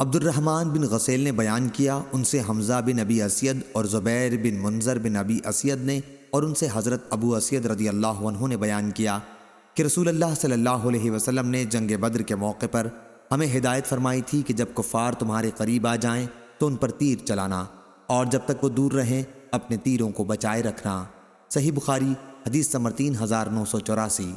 عبد الرحمن بن غسیل نے بیان کیا، ان سے حمزہ بن ابی اسید اور زبیر بن منظر بن ابی اسید نے اور ان سے حضرت ابو اسید رضی اللہ عنہ نے بیان کیا کہ رسول اللہ صلی اللہ علیہ وسلم نے جنگ بدر کے موقع پر ہمیں ہدایت فرمائی تھی کہ جب کفار تمہارے قریب آ جائیں تو ان پر تیر چلانا اور جب تک وہ دور رہیں، اپنے تیروں کو بچائے رکھنا۔ صحیح بخاری، حدیث سمر تین ہزار نو سو چوراسی۔